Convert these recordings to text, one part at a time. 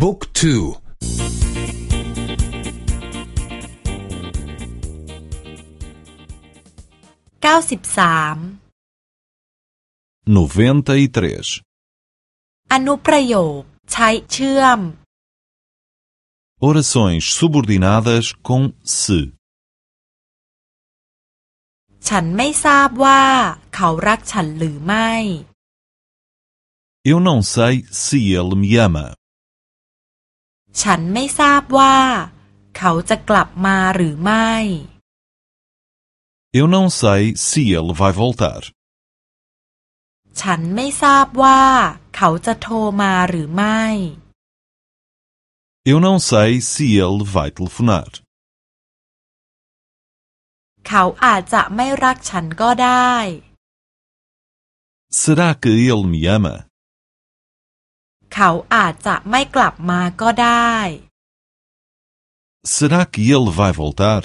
บุ๊กทูเก้าสิบสาม noventa e três อนุประโยคใช้เชื่อม orações subordinadas com se ฉันไม่ทราบว่าเขารักฉันหรือไม่ eu não sei se ele me ama ฉันไม่ทราบว่า เขาจะกลับมาหรือไม่ eu não sei se ele vai voltar ฉันไม่ทราบว่า เขาจะโทรมาหรือไม่ eu não sei se ele vai telefonar เขาอาจจะไม่รักฉันก็ได้ será que ele me ama เขาอาจจะไม่กลับมาก็ได้ será que ele vai voltar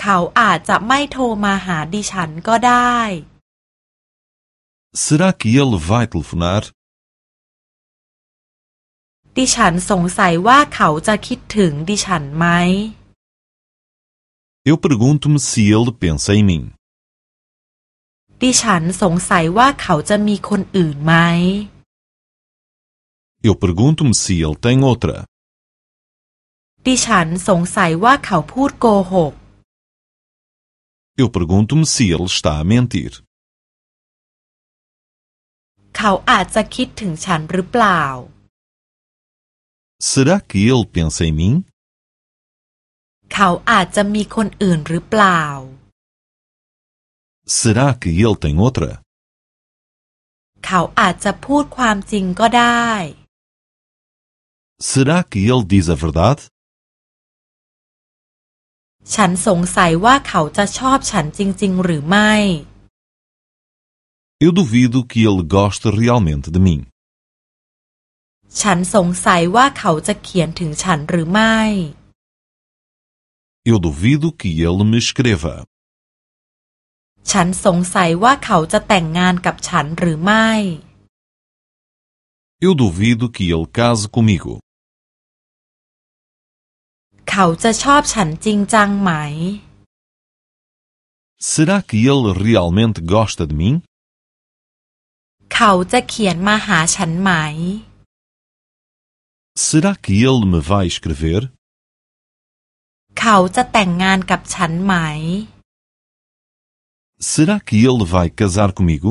เขาอาจจะไม่โทรมาหาดิฉันก็ได้ será que ele vai telefonar ดิฉันสงสัยว่าเขาจะคิดถึงดิฉันไหม eu pergunto-me se ele pensa em mim ดิฉันสงสัยว่าเขาจะมีคนอื่นไหม eu pergunto-me se ele tem outra ดิฉันสงสัยว่าเขาพูดโกหก eu pergunto-me se ele está a mentir เขาอาจจะคิดถึงฉันหรือเปล่า será que ele pensa em mim เขาอาจจะมีคนอื่นหรือเปล่า será que ele tem outra เขาอาจจะพูดความจริงก็ได้ será que ele diz a verdade ฉันสงสัยว่าเขาจะชอบฉันจริง ๆ หรือไม่ eu duvido que ele goste realmente de mim ฉันสงสัยว่าเขาจะเขียนถึงฉันหรือไม่ eu duvido que ele me escreva ฉันสงสัยว่าเขาจะแต่งงานกับฉันหรือไม่ eu duvido que ele case comigo เขาจะชอบฉันจริงจังไหม será que ele realmente gosta de mim เขาจะเขียนมาหาฉันไหม será que ele me vai escrever เขาจะแต่งงานกับฉันไหม será que ele vai casar comigo